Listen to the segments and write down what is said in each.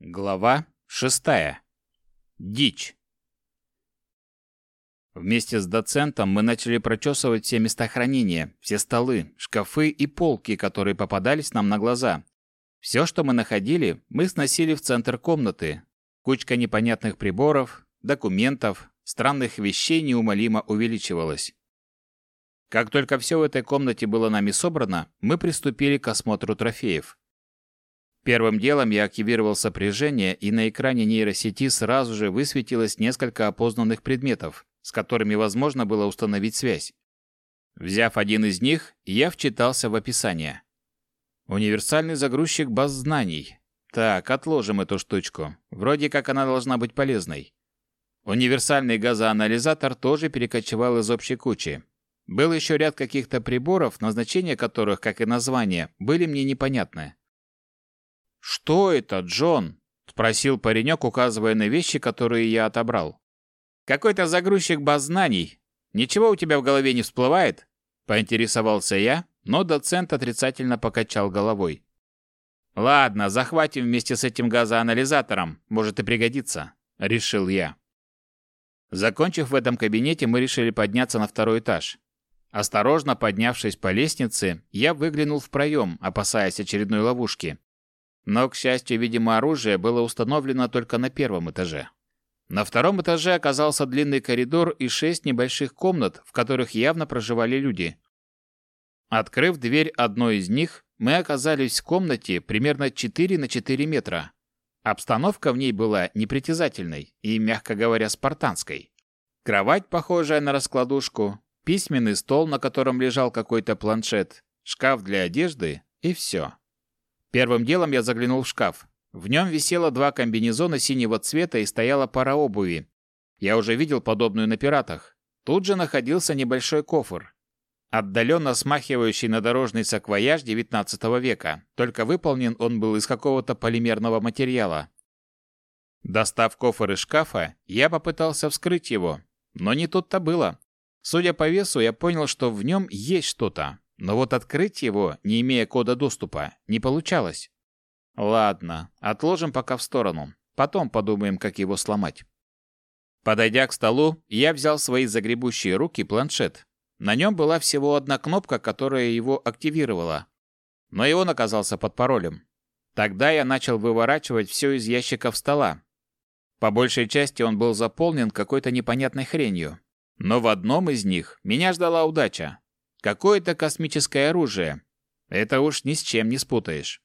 Глава шестая. Дичь. Вместе с доцентом мы начали прочесывать все места хранения, все столы, шкафы и полки, которые попадались нам на глаза. Все, что мы находили, мы сносили в центр комнаты. Кучка непонятных приборов, документов, странных вещей неумолимо увеличивалась. Как только все в этой комнате было нами собрано, мы приступили к осмотру трофеев. Первым делом я активировал сопряжение, и на экране нейросети сразу же высветилось несколько опознанных предметов, с которыми возможно было установить связь. Взяв один из них, я вчитался в описание. Универсальный загрузчик баз знаний. Так, отложим эту штучку. Вроде как она должна быть полезной. Универсальный газоанализатор тоже перекочевал из общей кучи. Был еще ряд каких-то приборов, назначение которых, как и название, были мне непонятны. «Что это, Джон?» — спросил паренек, указывая на вещи, которые я отобрал. «Какой-то загрузчик баз знаний. Ничего у тебя в голове не всплывает?» — поинтересовался я, но доцент отрицательно покачал головой. «Ладно, захватим вместе с этим газоанализатором, может и пригодится», — решил я. Закончив в этом кабинете, мы решили подняться на второй этаж. Осторожно поднявшись по лестнице, я выглянул в проем, опасаясь очередной ловушки. Но, к счастью, видимо, оружие было установлено только на первом этаже. На втором этаже оказался длинный коридор и шесть небольших комнат, в которых явно проживали люди. Открыв дверь одной из них, мы оказались в комнате примерно 4 на 4 метра. Обстановка в ней была непритязательной и, мягко говоря, спартанской. Кровать, похожая на раскладушку, письменный стол, на котором лежал какой-то планшет, шкаф для одежды и все. Первым делом я заглянул в шкаф. В нем висело два комбинезона синего цвета и стояла пара обуви. Я уже видел подобную на пиратах. Тут же находился небольшой кофр, отдаленно смахивающий на дорожный саквояж XIX века, только выполнен он был из какого-то полимерного материала. Достав кофр из шкафа, я попытался вскрыть его, но не тут-то было. Судя по весу, я понял, что в нем есть что-то, но вот открыть его, не имея кода доступа, не получалось. Ладно, отложим пока в сторону. Потом подумаем, как его сломать. Подойдя к столу, я взял свои загребущие руки планшет. На нем была всего одна кнопка, которая его активировала. Но и он оказался под паролем. Тогда я начал выворачивать все из ящиков стола. По большей части он был заполнен какой-то непонятной хренью. Но в одном из них меня ждала удача. Какое-то космическое оружие. Это уж ни с чем не спутаешь.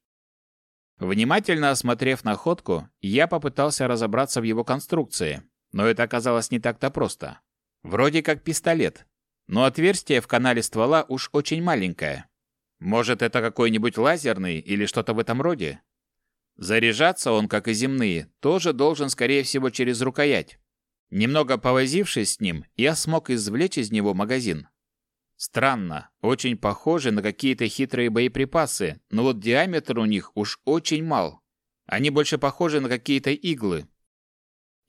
Внимательно осмотрев находку, я попытался разобраться в его конструкции, но это оказалось не так-то просто. Вроде как пистолет, но отверстие в канале ствола уж очень маленькое. Может, это какой-нибудь лазерный или что-то в этом роде? Заряжаться он, как и земные, тоже должен, скорее всего, через рукоять. Немного повозившись с ним, я смог извлечь из него магазин. Странно, очень похожи на какие-то хитрые боеприпасы, но вот диаметр у них уж очень мал. Они больше похожи на какие-то иглы.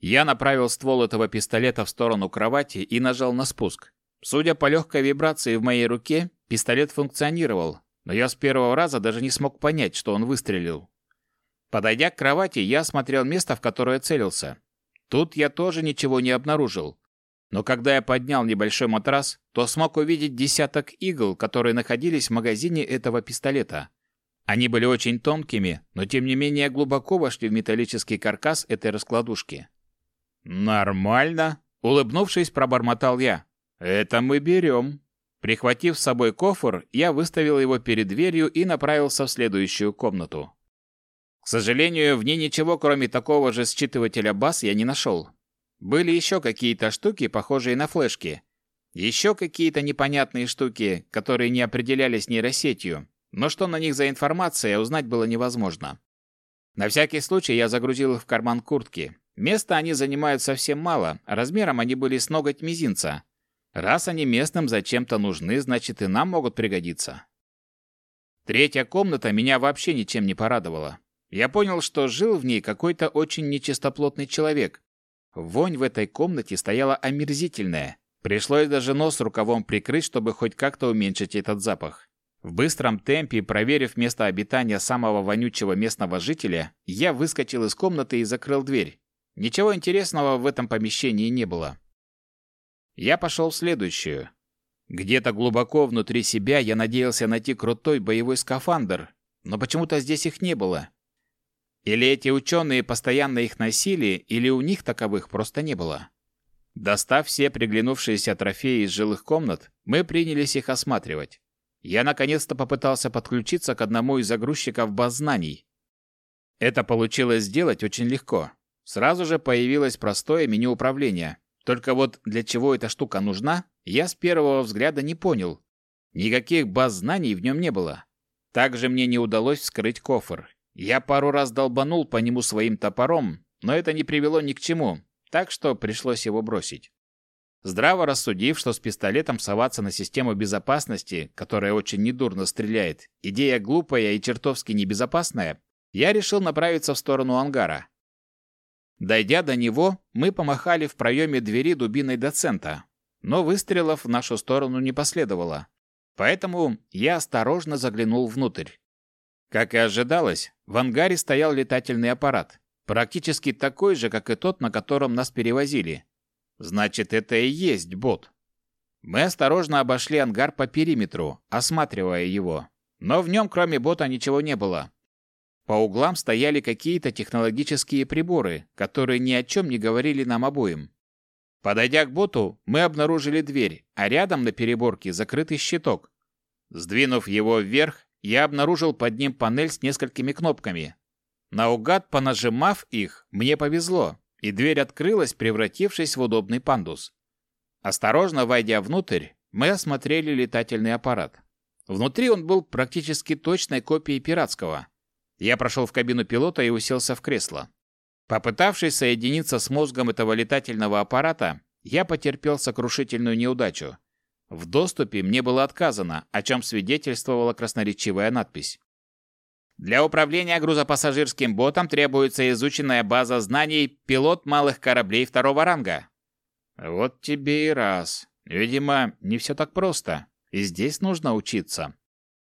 Я направил ствол этого пистолета в сторону кровати и нажал на спуск. Судя по легкой вибрации в моей руке, пистолет функционировал, но я с первого раза даже не смог понять, что он выстрелил. Подойдя к кровати, я осмотрел место, в которое целился. Тут я тоже ничего не обнаружил. Но когда я поднял небольшой матрас, то смог увидеть десяток игл, которые находились в магазине этого пистолета. Они были очень тонкими, но тем не менее глубоко вошли в металлический каркас этой раскладушки. «Нормально», — улыбнувшись, пробормотал я. «Это мы берем». Прихватив с собой кофр, я выставил его перед дверью и направился в следующую комнату. К сожалению, в ней ничего, кроме такого же считывателя баз, я не нашел. Были еще какие-то штуки, похожие на флешки. Еще какие-то непонятные штуки, которые не определялись нейросетью, но что на них за информация, узнать было невозможно. На всякий случай я загрузил их в карман куртки. Места они занимают совсем мало, размером они были с ноготь мизинца. Раз они местным зачем-то нужны, значит и нам могут пригодиться. Третья комната меня вообще ничем не порадовала. Я понял, что жил в ней какой-то очень нечистоплотный человек, Вонь в этой комнате стояла омерзительная. Пришлось даже нос рукавом прикрыть, чтобы хоть как-то уменьшить этот запах. В быстром темпе, проверив место обитания самого вонючего местного жителя, я выскочил из комнаты и закрыл дверь. Ничего интересного в этом помещении не было. Я пошел в следующую. Где-то глубоко внутри себя я надеялся найти крутой боевой скафандр, но почему-то здесь их не было. Или эти ученые постоянно их носили, или у них таковых просто не было. Достав все приглянувшиеся трофеи из жилых комнат, мы принялись их осматривать. Я наконец-то попытался подключиться к одному из загрузчиков баз знаний. Это получилось сделать очень легко. Сразу же появилось простое меню управления. Только вот для чего эта штука нужна, я с первого взгляда не понял. Никаких баз знаний в нем не было. Также мне не удалось вскрыть кофр. Я пару раз долбанул по нему своим топором, но это не привело ни к чему, так что пришлось его бросить. Здраво рассудив, что с пистолетом соваться на систему безопасности, которая очень недурно стреляет, идея глупая и чертовски небезопасная, я решил направиться в сторону ангара. Дойдя до него, мы помахали в проеме двери дубиной доцента, но выстрелов в нашу сторону не последовало. Поэтому я осторожно заглянул внутрь. Как и ожидалось, в ангаре стоял летательный аппарат, практически такой же, как и тот, на котором нас перевозили. Значит, это и есть бот. Мы осторожно обошли ангар по периметру, осматривая его. Но в нем, кроме бота, ничего не было. По углам стояли какие-то технологические приборы, которые ни о чем не говорили нам обоим. Подойдя к боту, мы обнаружили дверь, а рядом на переборке закрытый щиток. Сдвинув его вверх, я обнаружил под ним панель с несколькими кнопками. Наугад понажимав их, мне повезло, и дверь открылась, превратившись в удобный пандус. Осторожно войдя внутрь, мы осмотрели летательный аппарат. Внутри он был практически точной копией пиратского. Я прошел в кабину пилота и уселся в кресло. Попытавшись соединиться с мозгом этого летательного аппарата, я потерпел сокрушительную неудачу. В доступе мне было отказано, о чем свидетельствовала красноречивая надпись. Для управления грузопассажирским ботом требуется изученная база знаний пилот малых кораблей второго ранга. Вот тебе и раз. Видимо, не все так просто. И здесь нужно учиться.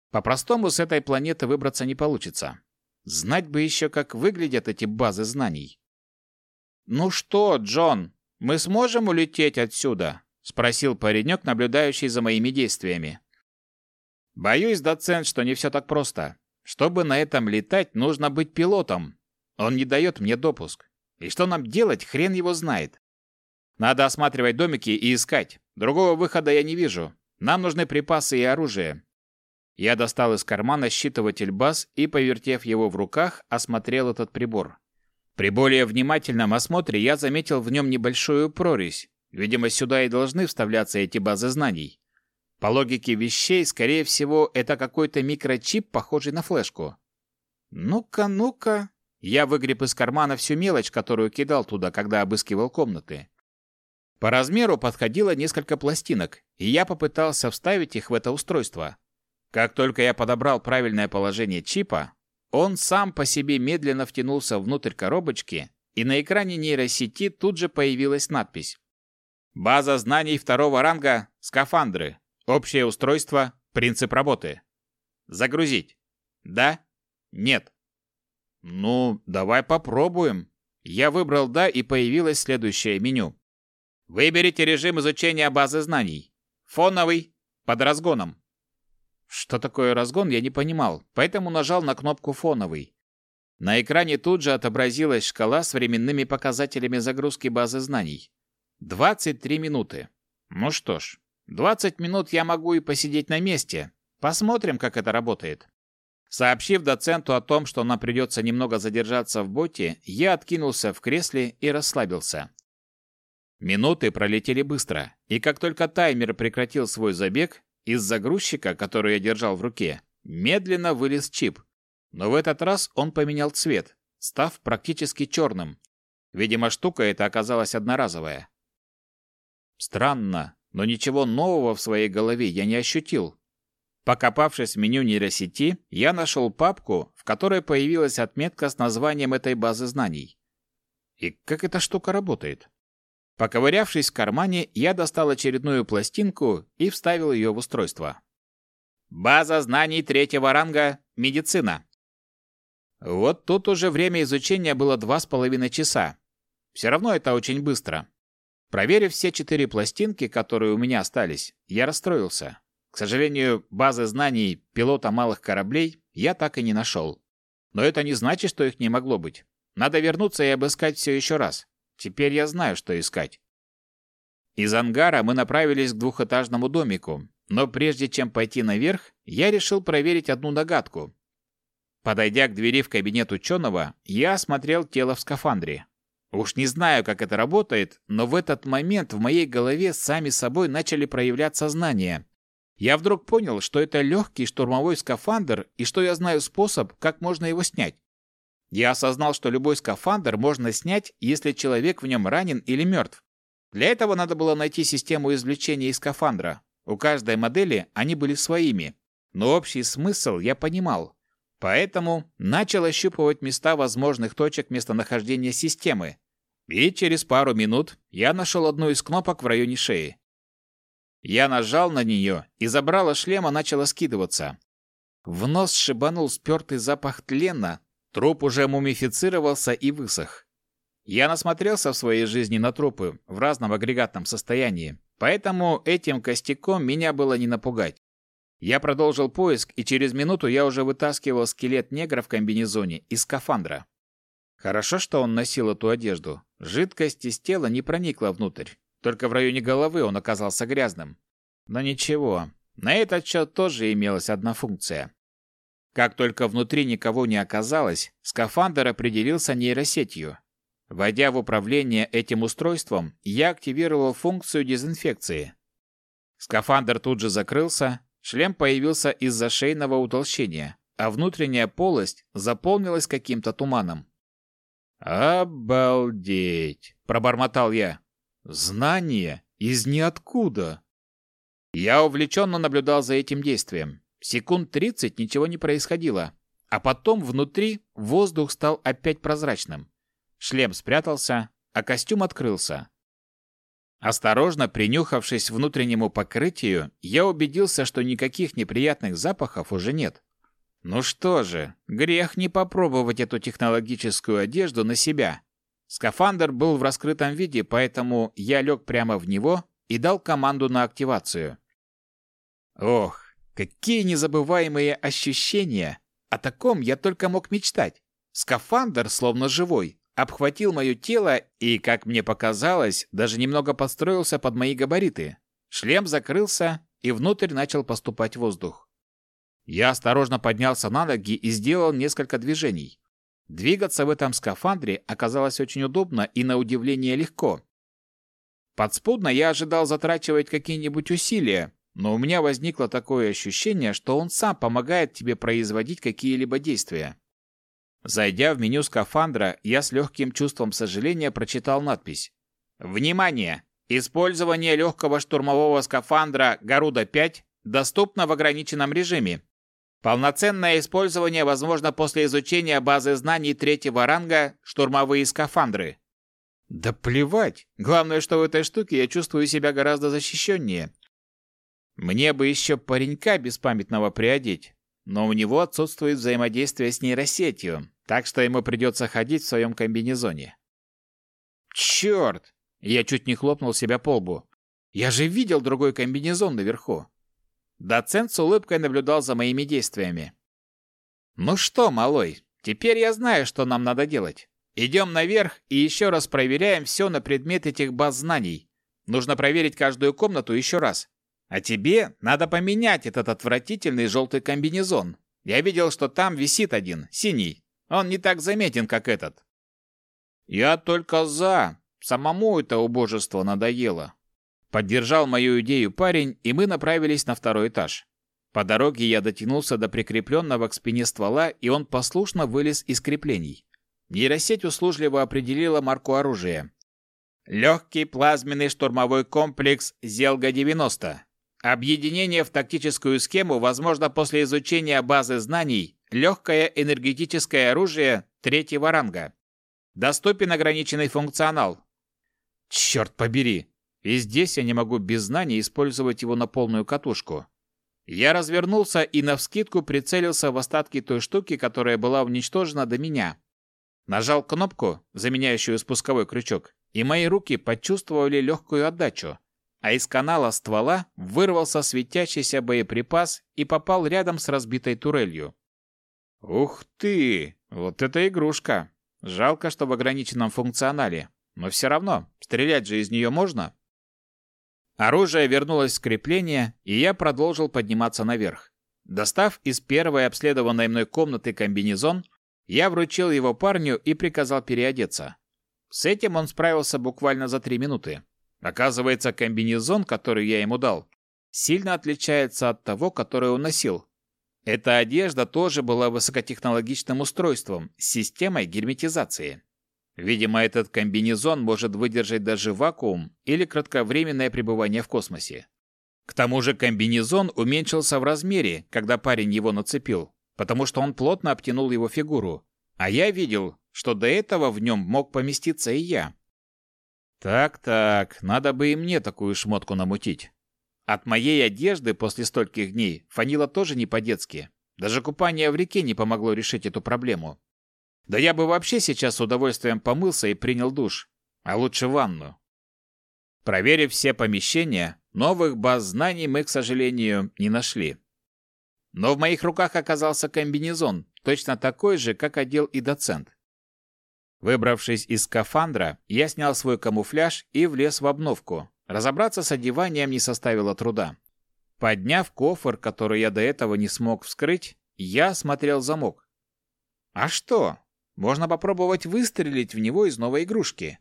По-простому с этой планеты выбраться не получится. Знать бы еще, как выглядят эти базы знаний. «Ну что, Джон, мы сможем улететь отсюда?» — спросил паренек, наблюдающий за моими действиями. «Боюсь, доцент, что не все так просто. Чтобы на этом летать, нужно быть пилотом. Он не дает мне допуск. И что нам делать, хрен его знает. Надо осматривать домики и искать. Другого выхода я не вижу. Нам нужны припасы и оружие. Я достал из кармана считыватель баз и, повертев его в руках, осмотрел этот прибор. При более внимательном осмотре я заметил в нем небольшую прорезь. Видимо, сюда и должны вставляться эти базы знаний. По логике вещей, скорее всего, это какой-то микрочип, похожий на флешку. Ну-ка, ну-ка. Я выгреб из кармана всю мелочь, которую кидал туда, когда обыскивал комнаты. По размеру подходило несколько пластинок, и я попытался вставить их в это устройство. Как только я подобрал правильное положение чипа, он сам по себе медленно втянулся внутрь коробочки, и на экране нейросети тут же появилась надпись. База знаний второго ранга «Скафандры». Общее устройство, принцип работы. Загрузить. Да? Нет. Ну, давай попробуем. Я выбрал «да» и появилось следующее меню. Выберите режим изучения базы знаний. Фоновый, под разгоном. Что такое разгон, я не понимал, поэтому нажал на кнопку «Фоновый». На экране тут же отобразилась шкала с временными показателями загрузки базы знаний. 23 минуты. Ну что ж, 20 минут я могу и посидеть на месте. Посмотрим, как это работает. Сообщив доценту о том, что нам придется немного задержаться в боте, я откинулся в кресле и расслабился. Минуты пролетели быстро, и как только таймер прекратил свой забег, из загрузчика, который я держал в руке, медленно вылез чип. Но в этот раз он поменял цвет, став практически черным. Видимо, штука эта оказалась одноразовая. Странно, но ничего нового в своей голове я не ощутил. Покопавшись в меню нейросети, я нашел папку, в которой появилась отметка с названием этой базы знаний. И как эта штука работает? Поковырявшись в кармане, я достал очередную пластинку и вставил ее в устройство. База знаний третьего ранга – медицина. Вот тут уже время изучения было два с половиной часа. Все равно это очень быстро. Проверив все четыре пластинки, которые у меня остались, я расстроился. К сожалению, базы знаний пилота малых кораблей я так и не нашел. Но это не значит, что их не могло быть. Надо вернуться и обыскать все еще раз. Теперь я знаю, что искать. Из ангара мы направились к двухэтажному домику, но прежде чем пойти наверх, я решил проверить одну догадку. Подойдя к двери в кабинет ученого, я осмотрел тело в скафандре. Уж не знаю, как это работает, но в этот момент в моей голове сами собой начали проявляться знания. Я вдруг понял, что это легкий штурмовой скафандр и что я знаю способ, как можно его снять. Я осознал, что любой скафандр можно снять, если человек в нем ранен или мертв. Для этого надо было найти систему извлечения из скафандра. У каждой модели они были своими, но общий смысл я понимал. Поэтому начал ощупывать места возможных точек местонахождения системы. И через пару минут я нашел одну из кнопок в районе шеи. Я нажал на нее, и забрало шлема начало скидываться. В нос шибанул спертый запах тлена, труп уже мумифицировался и высох. Я насмотрелся в своей жизни на трупы в разном агрегатном состоянии, поэтому этим костяком меня было не напугать. Я продолжил поиск, и через минуту я уже вытаскивал скелет негра в комбинезоне из скафандра. Хорошо, что он носил эту одежду. Жидкость из тела не проникла внутрь. Только в районе головы он оказался грязным. Но ничего, на этот счет тоже имелась одна функция. Как только внутри никого не оказалось, скафандр определился нейросетью. Войдя в управление этим устройством, я активировал функцию дезинфекции. Скафандр тут же закрылся, шлем появился из-за шейного утолщения, а внутренняя полость заполнилась каким-то туманом. «Обалдеть!» – пробормотал я. Знание из ниоткуда. Я увлеченно наблюдал за этим действием. Секунд тридцать ничего не происходило, а потом внутри воздух стал опять прозрачным. Шлем спрятался, а костюм открылся. Осторожно принюхавшись внутреннему покрытию, я убедился, что никаких неприятных запахов уже нет. Ну что же, грех не попробовать эту технологическую одежду на себя. Скафандр был в раскрытом виде, поэтому я лег прямо в него и дал команду на активацию. Ох, какие незабываемые ощущения! О таком я только мог мечтать. Скафандр, словно живой, обхватил мое тело и, как мне показалось, даже немного подстроился под мои габариты. Шлем закрылся, и внутрь начал поступать воздух. Я осторожно поднялся на ноги и сделал несколько движений. Двигаться в этом скафандре оказалось очень удобно и на удивление легко. Подспудно я ожидал затрачивать какие-нибудь усилия, но у меня возникло такое ощущение, что он сам помогает тебе производить какие-либо действия. Зайдя в меню скафандра, я с легким чувством сожаления прочитал надпись. «Внимание! Использование легкого штурмового скафандра Гаруда-5 доступно в ограниченном режиме. Полноценное использование возможно после изучения базы знаний третьего ранга «Штурмовые скафандры». Да плевать. Главное, что в этой штуке я чувствую себя гораздо защищеннее. Мне бы еще паренька беспамятного приодеть, но у него отсутствует взаимодействие с нейросетью, так что ему придется ходить в своем комбинезоне. Черт! Я чуть не хлопнул себя по лбу. Я же видел другой комбинезон наверху. Доцент с улыбкой наблюдал за моими действиями. «Ну что, малой, теперь я знаю, что нам надо делать. Идем наверх и еще раз проверяем все на предмет этих баз знаний. Нужно проверить каждую комнату еще раз. А тебе надо поменять этот отвратительный желтый комбинезон. Я видел, что там висит один, синий. Он не так заметен, как этот». «Я только за. Самому это убожество надоело. Поддержал мою идею парень, и мы направились на второй этаж. По дороге я дотянулся до прикрепленного к спине ствола, и он послушно вылез из креплений. Нейросеть услужливо определила марку оружия. Легкий плазменный штурмовой комплекс «Зелга-90». Объединение в тактическую схему возможно после изучения базы знаний «Легкое энергетическое оружие третьего ранга». Доступен ограниченный функционал. Черт побери! И здесь я не могу без знаний использовать его на полную катушку. Я развернулся и навскидку прицелился в остатки той штуки, которая была уничтожена до меня. Нажал кнопку, заменяющую спусковой крючок, и мои руки почувствовали легкую отдачу, а из канала ствола вырвался светящийся боеприпас и попал рядом с разбитой турелью. Ух ты! Вот это игрушка! Жалко, что в ограниченном функционале, но все равно, стрелять же из нее можно. Оружие вернулось в крепление, и я продолжил подниматься наверх. Достав из первой обследованной мной комнаты комбинезон, я вручил его парню и приказал переодеться. С этим он справился буквально за три минуты. Оказывается, комбинезон, который я ему дал, сильно отличается от того, который он носил. Эта одежда тоже была высокотехнологичным устройством с системой герметизации. Видимо, этот комбинезон может выдержать даже вакуум или кратковременное пребывание в космосе. К тому же комбинезон уменьшился в размере, когда парень его нацепил, потому что он плотно обтянул его фигуру. А я видел, что до этого в нем мог поместиться и я. Так-так, надо бы и мне такую шмотку намутить. От моей одежды после стольких дней фанило тоже не по-детски. Даже купание в реке не помогло решить эту проблему. Да я бы вообще сейчас с удовольствием помылся и принял душ, а лучше ванну. Проверив все помещения, новых баз знаний мы, к сожалению, не нашли. Но в моих руках оказался комбинезон, точно такой же, как одел и доцент. Выбравшись из скафандра, я снял свой камуфляж и влез в обновку. Разобраться с одеванием не составило труда. Подняв кофр, который я до этого не смог вскрыть, я осмотрел замок. А что? Можно попробовать выстрелить в него из новой игрушки.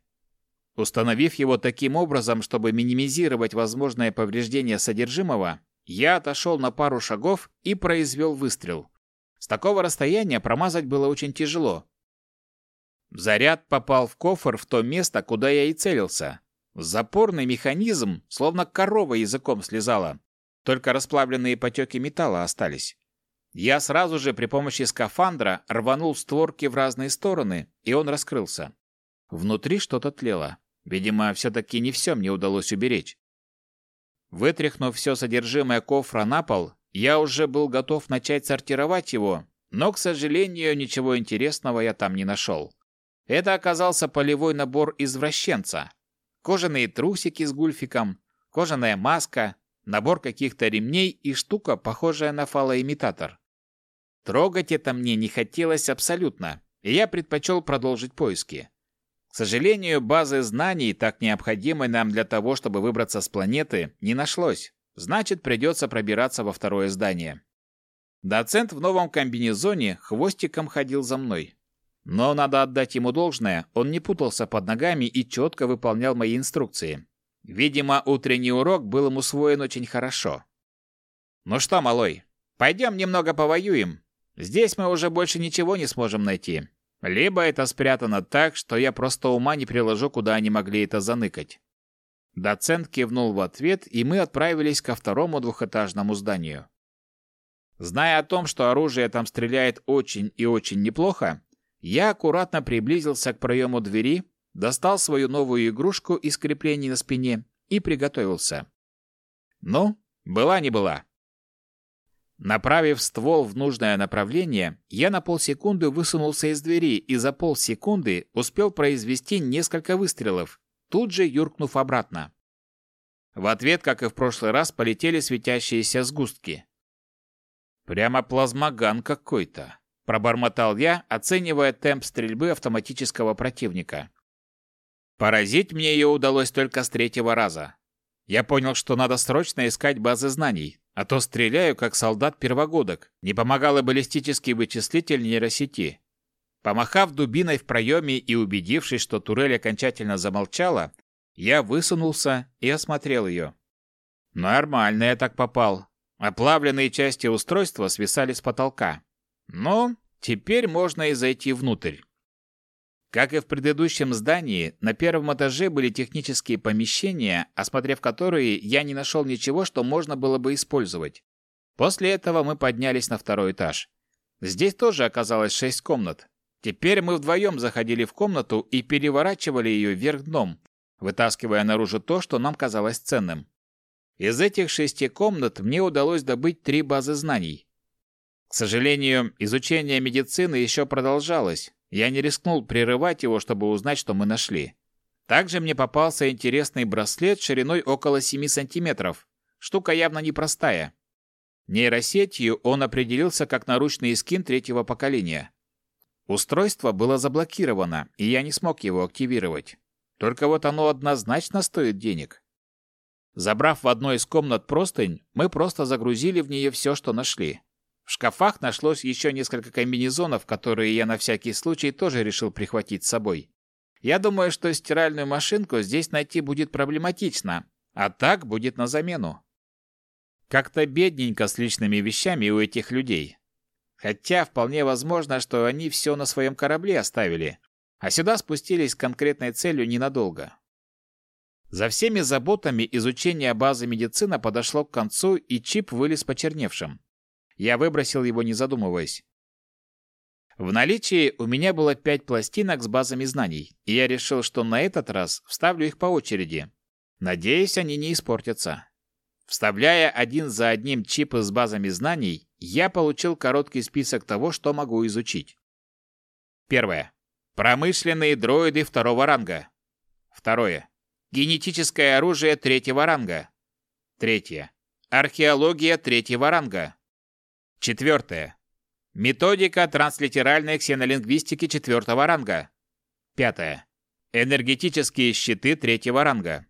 Установив его таким образом, чтобы минимизировать возможное повреждение содержимого, я отошел на пару шагов и произвел выстрел. С такого расстояния промазать было очень тяжело. Заряд попал в кофр в то место, куда я и целился. Запорный механизм, словно корова языком слезала. Только расплавленные потеки металла остались. Я сразу же при помощи скафандра рванул створки в разные стороны, и он раскрылся. Внутри что-то тлело. Видимо, все-таки не все мне удалось уберечь. Вытряхнув все содержимое кофра на пол, я уже был готов начать сортировать его, но, к сожалению, ничего интересного я там не нашел. Это оказался полевой набор извращенца. Кожаные трусики с гульфиком, кожаная маска, набор каких-то ремней и штука, похожая на фалоимитатор. Трогать это мне не хотелось абсолютно, и я предпочел продолжить поиски. К сожалению, базы знаний, так необходимой нам для того, чтобы выбраться с планеты, не нашлось. Значит, придется пробираться во второе здание. Доцент в новом комбинезоне хвостиком ходил за мной. Но надо отдать ему должное, он не путался под ногами и четко выполнял мои инструкции. Видимо, утренний урок был ему усвоен очень хорошо. «Ну что, малой, пойдем немного повоюем, Здесь мы уже больше ничего не сможем найти. Либо это спрятано так, что я просто ума не приложу, куда они могли это заныкать. Доцент кивнул в ответ, и мы отправились ко второму двухэтажному зданию. Зная о том, что оружие там стреляет очень и очень неплохо, я аккуратно приблизился к проему двери, достал свою новую игрушку из креплений на спине и приготовился. Ну, была не была. Направив ствол в нужное направление, я на полсекунды высунулся из двери и за полсекунды успел произвести несколько выстрелов, тут же юркнув обратно. В ответ, как и в прошлый раз, полетели светящиеся сгустки. «Прямо плазмоган какой-то», — пробормотал я, оценивая темп стрельбы автоматического противника. Поразить мне ее удалось только с третьего раза. Я понял, что надо срочно искать базы знаний, а то стреляю, как солдат первогодок. Не помогал и баллистический вычислитель нейросети. Помахав дубиной в проеме и убедившись, что турель окончательно замолчала, я высунулся и осмотрел ее. Нормально я так попал. Оплавленные части устройства свисали с потолка. Ну, теперь можно и зайти внутрь. Как и в предыдущем здании, на первом этаже были технические помещения, осмотрев которые, я не нашел ничего, что можно было бы использовать. После этого мы поднялись на второй этаж. Здесь тоже оказалось шесть комнат. Теперь мы вдвоем заходили в комнату и переворачивали ее вверх дном, вытаскивая наружу то, что нам казалось ценным. Из этих шести комнат мне удалось добыть три базы знаний. К сожалению, изучение медицины еще продолжалось. Я не рискнул прерывать его, чтобы узнать, что мы нашли. Также мне попался интересный браслет шириной около 7 сантиметров. Штука явно непростая. Нейросетью он определился как наручный скин третьего поколения. Устройство было заблокировано, и я не смог его активировать. Только вот оно однозначно стоит денег. Забрав в одной из комнат простынь, мы просто загрузили в нее все, что нашли. В шкафах нашлось еще несколько комбинезонов, которые я на всякий случай тоже решил прихватить с собой. Я думаю, что стиральную машинку здесь найти будет проблематично, а так будет на замену. Как-то бедненько с личными вещами у этих людей. Хотя вполне возможно, что они все на своем корабле оставили, а сюда спустились с конкретной целью ненадолго. За всеми заботами изучение базы медицина подошло к концу, и чип вылез почерневшим. Я выбросил его, не задумываясь. В наличии у меня было пять пластинок с базами знаний, и я решил, что на этот раз вставлю их по очереди. Надеюсь, они не испортятся. Вставляя один за одним чипы с базами знаний, я получил короткий список того, что могу изучить. Первое. Промышленные дроиды второго ранга. Второе. Генетическое оружие третьего ранга. Третье. Археология третьего ранга. Четвертое. Методика транслитеральной ксенолингвистики четвертого ранга. Пятое. Энергетические щиты третьего ранга.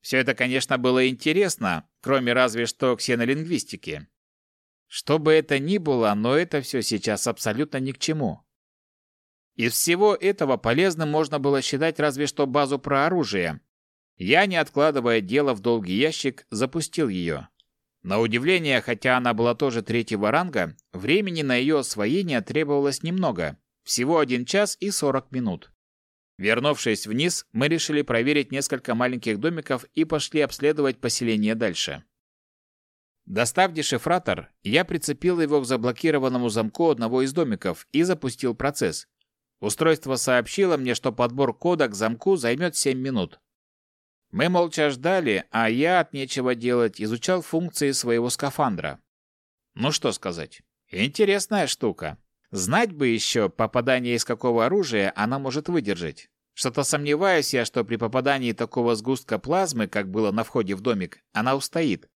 Все это, конечно, было интересно, кроме разве что ксенолингвистики. Что бы это ни было, но это все сейчас абсолютно ни к чему. Из всего этого полезным можно было считать разве что базу про оружие, я, не откладывая дело в долгий ящик, запустил ее. На удивление, хотя она была тоже третьего ранга, времени на ее освоение требовалось немного, всего один час и сорок минут. Вернувшись вниз, мы решили проверить несколько маленьких домиков и пошли обследовать поселение дальше. Достав дешифратор, я прицепил его к заблокированному замку одного из домиков и запустил процесс. Устройство сообщило мне, что подбор кода к замку займет 7 минут. Мы молча ждали, а я от нечего делать изучал функции своего скафандра. Ну что сказать, интересная штука. Знать бы еще, попадание из какого оружия она может выдержать. Что-то сомневаюсь я, что при попадании такого сгустка плазмы, как было на входе в домик, она устоит.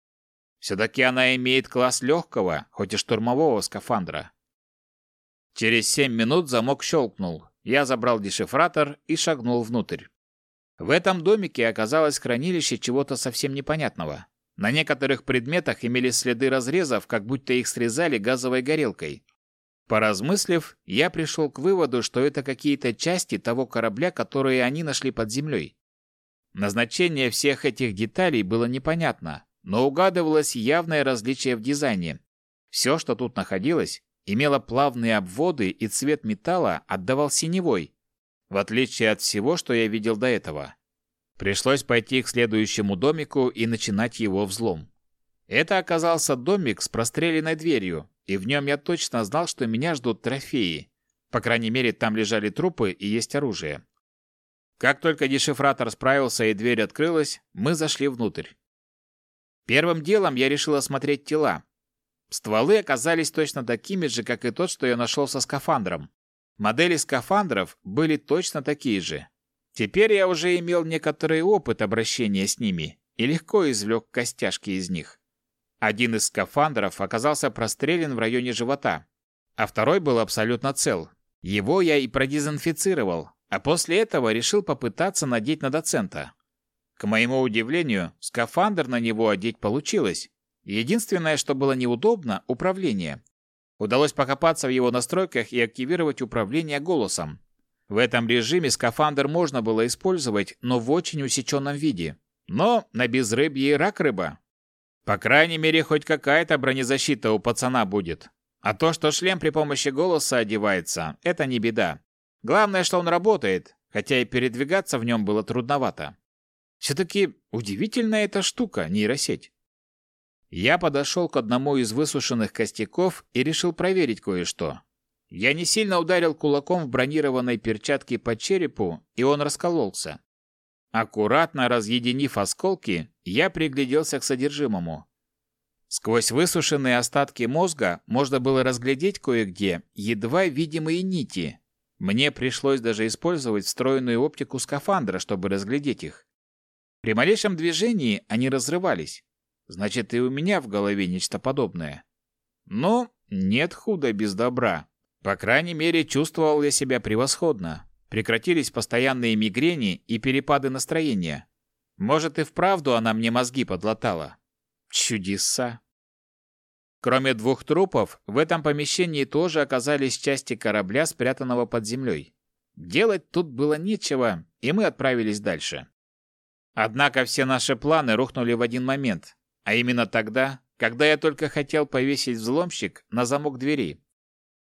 Все-таки она имеет класс легкого, хоть и штурмового скафандра. Через семь минут замок щелкнул. Я забрал дешифратор и шагнул внутрь. В этом домике оказалось хранилище чего-то совсем непонятного. На некоторых предметах имелись следы разрезов, как будто их срезали газовой горелкой. Поразмыслив, я пришел к выводу, что это какие-то части того корабля, которые они нашли под землей. Назначение всех этих деталей было непонятно, но угадывалось явное различие в дизайне. Все, что тут находилось, имело плавные обводы и цвет металла отдавал синевой, в отличие от всего, что я видел до этого. Пришлось пойти к следующему домику и начинать его взлом. Это оказался домик с простреленной дверью, и в нем я точно знал, что меня ждут трофеи. По крайней мере, там лежали трупы и есть оружие. Как только дешифратор справился и дверь открылась, мы зашли внутрь. Первым делом я решил осмотреть тела. Стволы оказались точно такими же, как и тот, что я нашел со скафандром. Модели скафандров были точно такие же. Теперь я уже имел некоторый опыт обращения с ними и легко извлек костяшки из них. Один из скафандров оказался прострелен в районе живота, а второй был абсолютно цел. Его я и продезинфицировал, а после этого решил попытаться надеть на доцента. К моему удивлению, скафандр на него одеть получилось. Единственное, что было неудобно – управление. Удалось покопаться в его настройках и активировать управление голосом. В этом режиме скафандр можно было использовать, но в очень усеченном виде. Но на безрыбье и рак рыба. По крайней мере, хоть какая-то бронезащита у пацана будет. А то, что шлем при помощи голоса одевается, это не беда. Главное, что он работает, хотя и передвигаться в нем было трудновато. Все-таки удивительная эта штука, нейросеть. Я подошел к одному из высушенных костяков и решил проверить кое-что. Я не сильно ударил кулаком в бронированной перчатке по черепу, и он раскололся. Аккуратно разъединив осколки, я пригляделся к содержимому. Сквозь высушенные остатки мозга можно было разглядеть кое-где едва видимые нити. Мне пришлось даже использовать встроенную оптику скафандра, чтобы разглядеть их. При малейшем движении они разрывались. Значит, и у меня в голове нечто подобное. Но нет худа без добра. По крайней мере, чувствовал я себя превосходно. Прекратились постоянные мигрени и перепады настроения. Может, и вправду она мне мозги подлатала. Чудеса. Кроме двух трупов, в этом помещении тоже оказались части корабля, спрятанного под землей. Делать тут было нечего, и мы отправились дальше. Однако все наши планы рухнули в один момент, а именно тогда, когда я только хотел повесить взломщик на замок двери.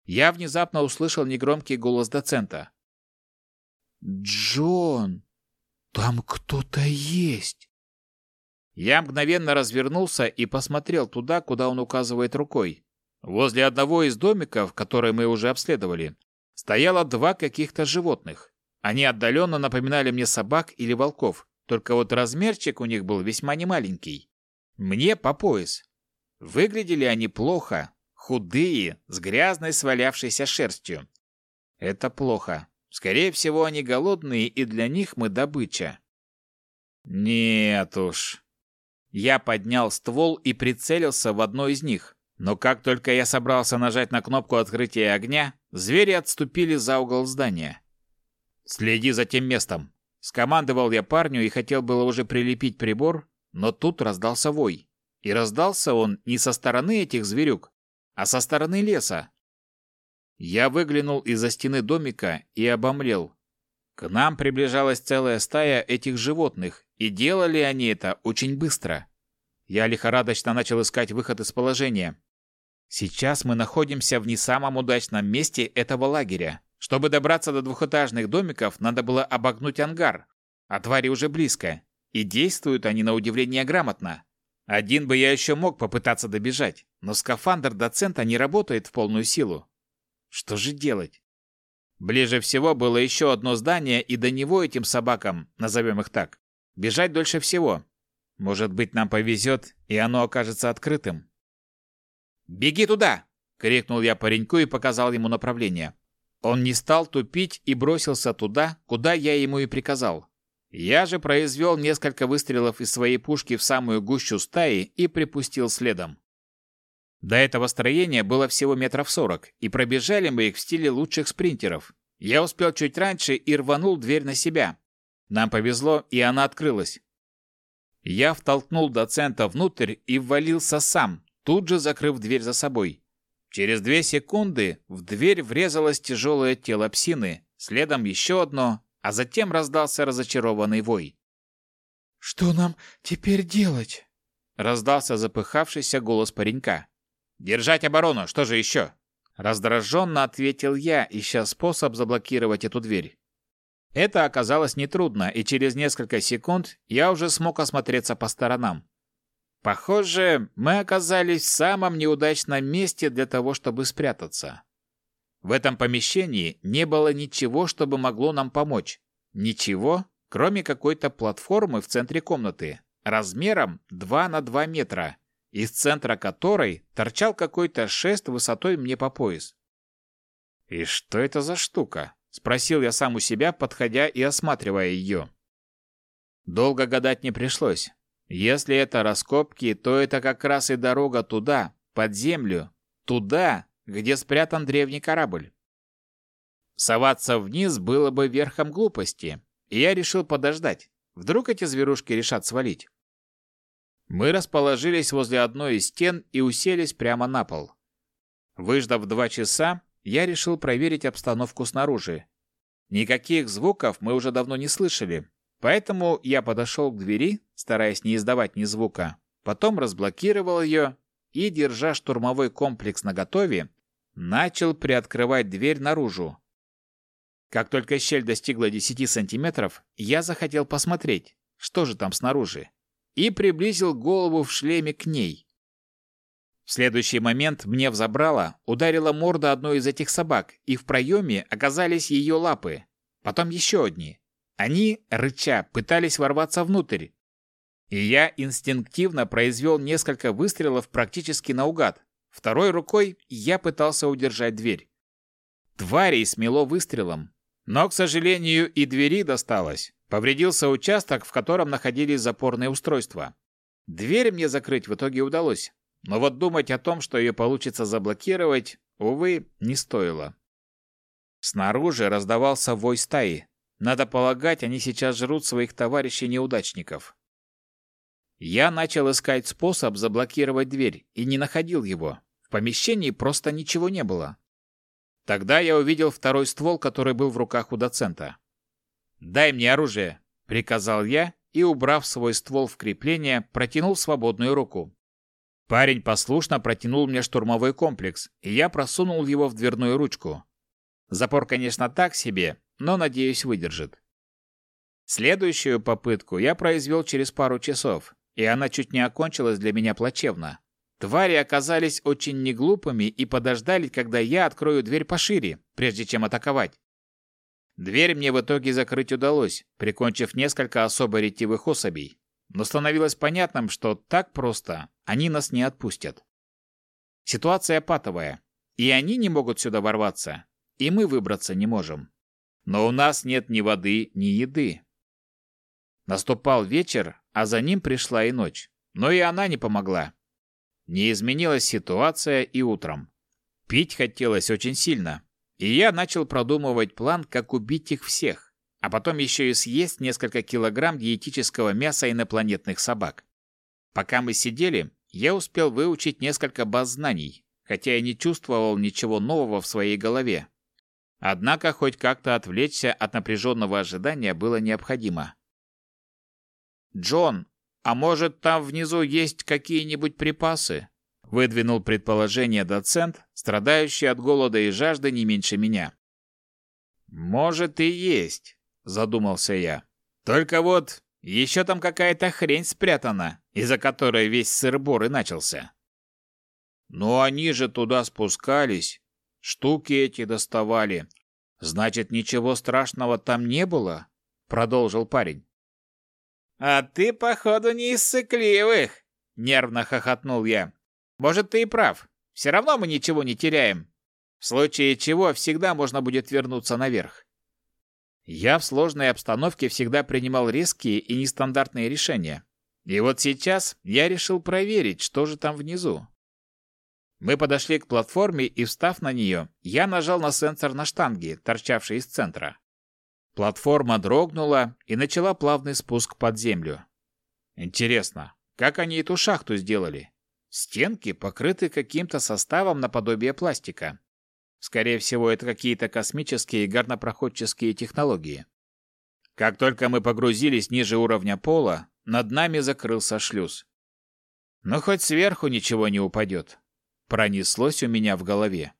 Я внезапно услышал негромкий голос доцента. «Джон, там кто-то есть!» Я мгновенно развернулся и посмотрел туда, куда он указывает рукой. Возле одного из домиков, который мы уже обследовали, стояло два каких-то животных. Они отдаленно напоминали мне собак или волков, только вот размерчик у них был весьма немаленький. Мне по пояс. Выглядели они плохо, худые, с грязной свалявшейся шерстью. Это плохо. Скорее всего, они голодные, и для них мы добыча. Нет уж. Я поднял ствол и прицелился в одно из них. Но как только я собрался нажать на кнопку открытия огня, звери отступили за угол здания. «Следи за тем местом!» Скомандовал я парню и хотел было уже прилепить прибор, но тут раздался вой. И раздался он не со стороны этих зверюк, а со стороны леса. Я выглянул из-за стены домика и обомлел. К нам приближалась целая стая этих животных, и делали они это очень быстро. Я лихорадочно начал искать выход из положения. Сейчас мы находимся в не самом удачном месте этого лагеря. Чтобы добраться до двухэтажных домиков, надо было обогнуть ангар, а твари уже близко. И действуют они на удивление грамотно. Один бы я еще мог попытаться добежать, но скафандр доцента не работает в полную силу. Что же делать? Ближе всего было еще одно здание, и до него этим собакам, назовем их так, бежать дольше всего. Может быть, нам повезет, и оно окажется открытым. «Беги туда!» — крикнул я пареньку и показал ему направление. Он не стал тупить и бросился туда, куда я ему и приказал. Я же произвел несколько выстрелов из своей пушки в самую гущу стаи и припустил следом. До этого строения было всего метров сорок, и пробежали мы их в стиле лучших спринтеров. Я успел чуть раньше и рванул дверь на себя. Нам повезло, и она открылась. Я втолкнул доцента внутрь и ввалился сам, тут же закрыв дверь за собой. Через две секунды в дверь врезалось тяжелое тело псины, следом еще одно, а затем раздался разочарованный вой. «Что нам теперь делать?» Раздался запыхавшийся голос паренька. «Держать оборону, что же еще?» Раздраженно ответил я, ища способ заблокировать эту дверь. Это оказалось нетрудно, и через несколько секунд я уже смог осмотреться по сторонам. Похоже, мы оказались в самом неудачном месте для того, чтобы спрятаться. В этом помещении не было ничего, чтобы могло нам помочь. Ничего, кроме какой-то платформы в центре комнаты, размером 2 на 2 метра, из центра которой торчал какой-то шест высотой мне по пояс. «И что это за штука?» – спросил я сам у себя, подходя и осматривая ее. Долго гадать не пришлось. Если это раскопки, то это как раз и дорога туда, под землю, туда, где спрятан древний корабль. Соваться вниз было бы верхом глупости, и я решил подождать. Вдруг эти зверушки решат свалить. Мы расположились возле одной из стен и уселись прямо на пол. Выждав два часа, я решил проверить обстановку снаружи. Никаких звуков мы уже давно не слышали, поэтому я подошел к двери, стараясь не издавать ни звука, потом разблокировал ее и, держа штурмовой комплекс наготове, начал приоткрывать дверь наружу. Как только щель достигла 10 сантиметров, я захотел посмотреть, что же там снаружи и приблизил голову в шлеме к ней. В следующий момент мне взобрало, ударила морда одной из этих собак, и в проеме оказались ее лапы. Потом еще одни. Они, рыча, пытались ворваться внутрь. И я инстинктивно произвел несколько выстрелов практически наугад. Второй рукой я пытался удержать дверь. Тварей смело выстрелом. Но, к сожалению, и двери досталось. Повредился участок, в котором находились запорные устройства. Дверь мне закрыть в итоге удалось. Но вот думать о том, что ее получится заблокировать, увы, не стоило. Снаружи раздавался вой стаи. Надо полагать, они сейчас жрут своих товарищей-неудачников. Я начал искать способ заблокировать дверь и не находил его. Помещении просто ничего не было. Тогда я увидел второй ствол, который был в руках у доцента. «Дай мне оружие», — приказал я и, убрав свой ствол в крепление, протянул свободную руку. Парень послушно протянул мне штурмовой комплекс, и я просунул его в дверную ручку. Запор, конечно, так себе, но, надеюсь, выдержит. Следующую попытку я произвел через пару часов, и она чуть не окончилась для меня плачевно. Твари оказались очень неглупыми и подождали, когда я открою дверь пошире, прежде чем атаковать. Дверь мне в итоге закрыть удалось, прикончив несколько особо ретивых особей. Но становилось понятным, что так просто они нас не отпустят. Ситуация патовая. И они не могут сюда ворваться, и мы выбраться не можем. Но у нас нет ни воды, ни еды. Наступал вечер, а за ним пришла и ночь. Но и она не помогла. Не изменилась ситуация и утром. Пить хотелось очень сильно, и я начал продумывать план, как убить их всех, а потом еще и съесть несколько килограмм диетического мяса инопланетных собак. Пока мы сидели, я успел выучить несколько баз знаний, хотя и не чувствовал ничего нового в своей голове. Однако хоть как-то отвлечься от напряженного ожидания было необходимо. «Джон, а может, там внизу есть какие-нибудь припасы? Выдвинул предположение доцент, страдающий от голода и жажды не меньше меня. Может и есть, задумался я. Только вот еще там какая-то хрень спрятана, из-за которой весь сыр-бор и начался. Но они же туда спускались, штуки эти доставали. Значит, ничего страшного там не было, продолжил парень. «А ты, походу, не из сыкливых!» — нервно хохотнул я. «Может, ты и прав. Все равно мы ничего не теряем. В случае чего всегда можно будет вернуться наверх». Я в сложной обстановке всегда принимал резкие и нестандартные решения. И вот сейчас я решил проверить, что же там внизу. Мы подошли к платформе, и, встав на нее, я нажал на сенсор на штанге, торчавшей из центра. Платформа дрогнула и начала плавный спуск под землю. Интересно, как они эту шахту сделали? Стенки покрыты каким-то составом наподобие пластика. Скорее всего, это какие-то космические горнопроходческие технологии. Как только мы погрузились ниже уровня пола, над нами закрылся шлюз. Но хоть сверху ничего не упадет. Пронеслось у меня в голове.